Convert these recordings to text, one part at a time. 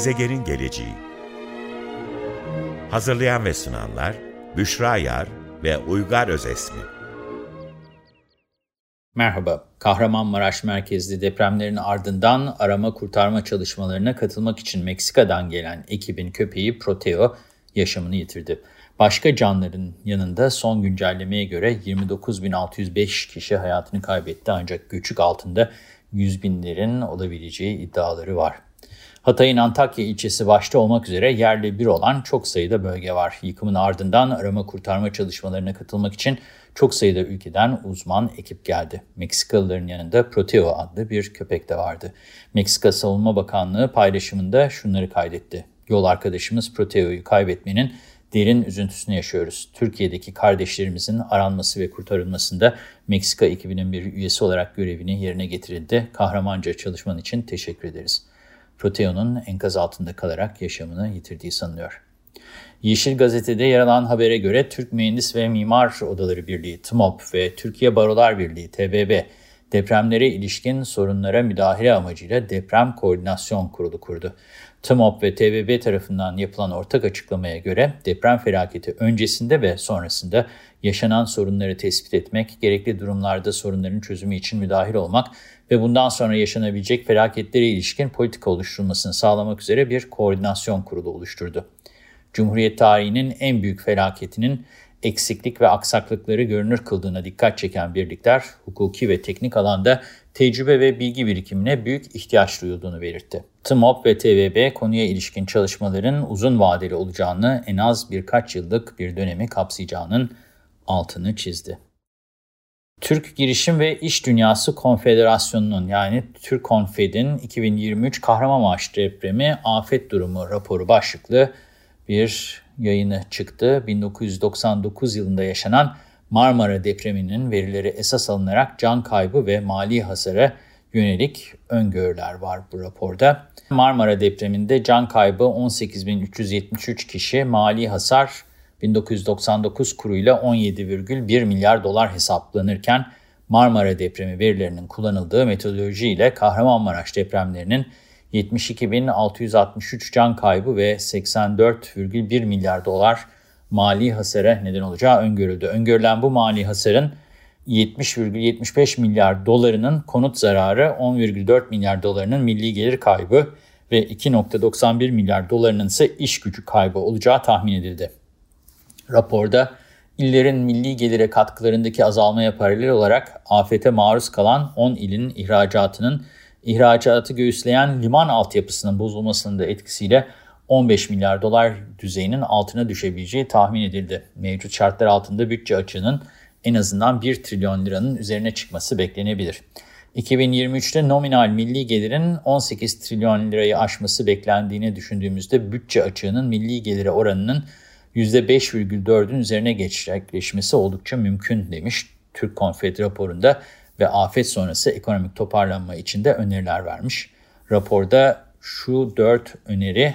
Gezegenin geleceği Hazırlayan ve sunanlar Büşra Yar ve Uygar Özesmi Merhaba, Kahramanmaraş merkezli depremlerin ardından arama kurtarma çalışmalarına katılmak için Meksika'dan gelen ekibin köpeği Proteo yaşamını yitirdi. Başka canlıların yanında son güncellemeye göre 29.605 kişi hayatını kaybetti ancak göçük altında 100 binlerin olabileceği iddiaları var. Hatay'ın Antakya ilçesi başta olmak üzere yerli bir olan çok sayıda bölge var. Yıkımın ardından arama kurtarma çalışmalarına katılmak için çok sayıda ülkeden uzman ekip geldi. Meksikalıların yanında Proteo adlı bir köpek de vardı. Meksika Savunma Bakanlığı paylaşımında şunları kaydetti. Yol arkadaşımız Proteo'yu kaybetmenin derin üzüntüsünü yaşıyoruz. Türkiye'deki kardeşlerimizin aranması ve kurtarılmasında Meksika ekibinin bir üyesi olarak görevini yerine getirildi. Kahramanca çalışman için teşekkür ederiz. Proteo'nun enkaz altında kalarak yaşamını yitirdiği sanılıyor. Yeşil Gazete'de yer alan habere göre Türk Mühendis ve Mimar Odaları Birliği TMOP ve Türkiye Barolar Birliği TBB depremlere ilişkin sorunlara müdahale amacıyla Deprem Koordinasyon Kurulu kurdu. TMOP ve TBB tarafından yapılan ortak açıklamaya göre deprem felaketi öncesinde ve sonrasında yaşanan sorunları tespit etmek, gerekli durumlarda sorunların çözümü için müdahil olmak ve bundan sonra yaşanabilecek felaketlere ilişkin politika oluşturulmasını sağlamak üzere bir koordinasyon kurulu oluşturdu. Cumhuriyet tarihinin en büyük felaketinin eksiklik ve aksaklıkları görünür kıldığına dikkat çeken birlikler, hukuki ve teknik alanda tecrübe ve bilgi birikimine büyük ihtiyaç duyulduğunu belirtti. TMOP ve TVB konuya ilişkin çalışmaların uzun vadeli olacağını, en az birkaç yıllık bir dönemi kapsayacağının altını çizdi. Türk Girişim ve İş Dünyası Konfederasyonu'nun yani Türk Konfed'in 2023 Kahramanmaraş depremi afet durumu raporu başlıklı bir yayını çıktı. 1999 yılında yaşanan Marmara depreminin verileri esas alınarak can kaybı ve mali hasara yönelik öngörüler var bu raporda. Marmara depreminde can kaybı 18.373 kişi, mali hasar 1999 kuruyla 17,1 milyar dolar hesaplanırken Marmara depremi verilerinin kullanıldığı metodoloji ile Kahramanmaraş depremlerinin 72.663 can kaybı ve 84,1 milyar dolar mali hasara neden olacağı öngörüldü. Öngörülen bu mali hasarın 70,75 milyar dolarının konut zararı, 10,4 milyar dolarının milli gelir kaybı ve 2,91 milyar dolarının ise iş gücü kaybı olacağı tahmin edildi. Raporda illerin milli gelire katkılarındaki azalmaya paralel olarak afete maruz kalan 10 ilin ihracatının ihracatı göğüsleyen liman altyapısının bozulmasının da etkisiyle 15 milyar dolar düzeyinin altına düşebileceği tahmin edildi. Mevcut şartlar altında bütçe açığının en azından 1 trilyon liranın üzerine çıkması beklenebilir. 2023'te nominal milli gelirin 18 trilyon lirayı aşması beklendiğini düşündüğümüzde bütçe açığının milli gelire oranının %5,4'ün üzerine gerçekleşmesi oldukça mümkün demiş Türk Konfed raporunda ve afet sonrası ekonomik toparlanma için de öneriler vermiş. Raporda şu dört öneri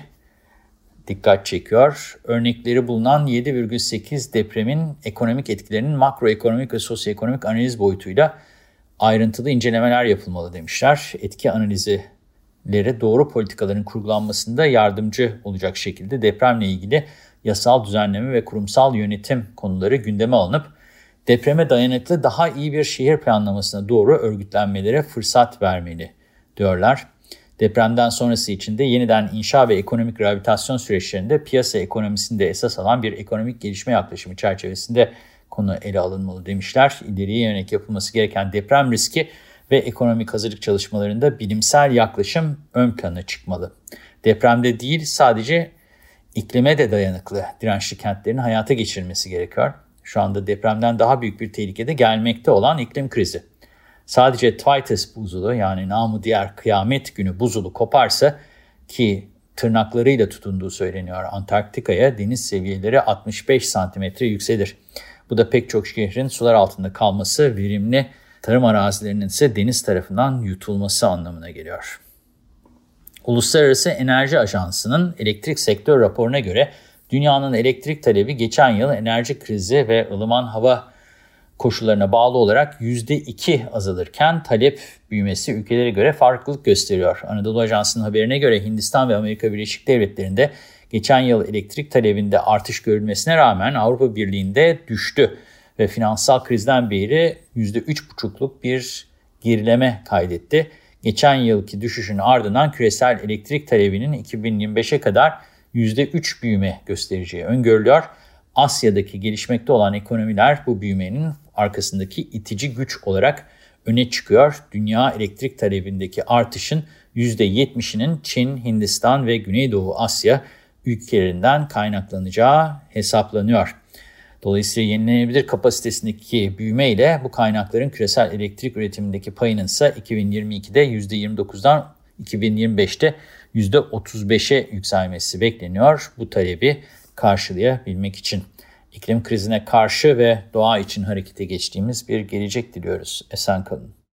dikkat çekiyor. Örnekleri bulunan 7,8 depremin ekonomik etkilerinin makroekonomik ve sosyoekonomik analiz boyutuyla ayrıntılı incelemeler yapılmalı demişler. Etki analizleri doğru politikaların kurgulanmasında yardımcı olacak şekilde depremle ilgili yasal düzenleme ve kurumsal yönetim konuları gündeme alınıp depreme dayanıklı daha iyi bir şehir planlamasına doğru örgütlenmelere fırsat vermeli diyorlar. Depremden sonrası için de yeniden inşa ve ekonomik rehabilitasyon süreçlerinde piyasa ekonomisinde esas alan bir ekonomik gelişme yaklaşımı çerçevesinde konu ele alınmalı demişler. İleriye yönelik yapılması gereken deprem riski ve ekonomik hazırlık çalışmalarında bilimsel yaklaşım ön plana çıkmalı. Depremde değil sadece iklime de dayanıklı dirençli kentlerin hayata geçirilmesi gerekiyor. Şu anda depremden daha büyük bir tehlikede gelmekte olan iklim krizi. Sadece Twites buzulu yani namı diğer kıyamet günü buzulu koparsa ki tırnaklarıyla tutunduğu söyleniyor Antarktika'ya deniz seviyeleri 65 santimetre yükselir. Bu da pek çok şehrin sular altında kalması, verimli tarım arazilerinin ise deniz tarafından yutulması anlamına geliyor. Uluslararası Enerji Ajansı'nın elektrik sektör raporuna göre dünyanın elektrik talebi geçen yıl enerji krizi ve ılıman hava koşullarına bağlı olarak %2 azalırken talep büyümesi ülkelere göre farklılık gösteriyor. Anadolu Ajansı'nın haberine göre Hindistan ve Amerika Birleşik Devletleri'nde geçen yıl elektrik talebinde artış görülmesine rağmen Avrupa Birliği'nde düştü ve finansal krizden beri %3,5'luk bir gerileme kaydetti. Geçen yılki düşüşün ardından küresel elektrik talebinin 2025'e kadar %3 büyüme göstereceği öngörülüyor. Asya'daki gelişmekte olan ekonomiler bu büyümenin arkasındaki itici güç olarak öne çıkıyor. Dünya elektrik talebindeki artışın %70'inin Çin, Hindistan ve Güneydoğu Asya ülkelerinden kaynaklanacağı hesaplanıyor. Dolayısıyla yenilenebilir kapasitesindeki büyüme ile bu kaynakların küresel elektrik üretimindeki payının ise 2022'de %29'dan 2025'te %35'e yükselmesi bekleniyor. Bu talebi karşılayabilmek için. İklim krizine karşı ve doğa için harekete geçtiğimiz bir gelecek diliyoruz. Esen kalın.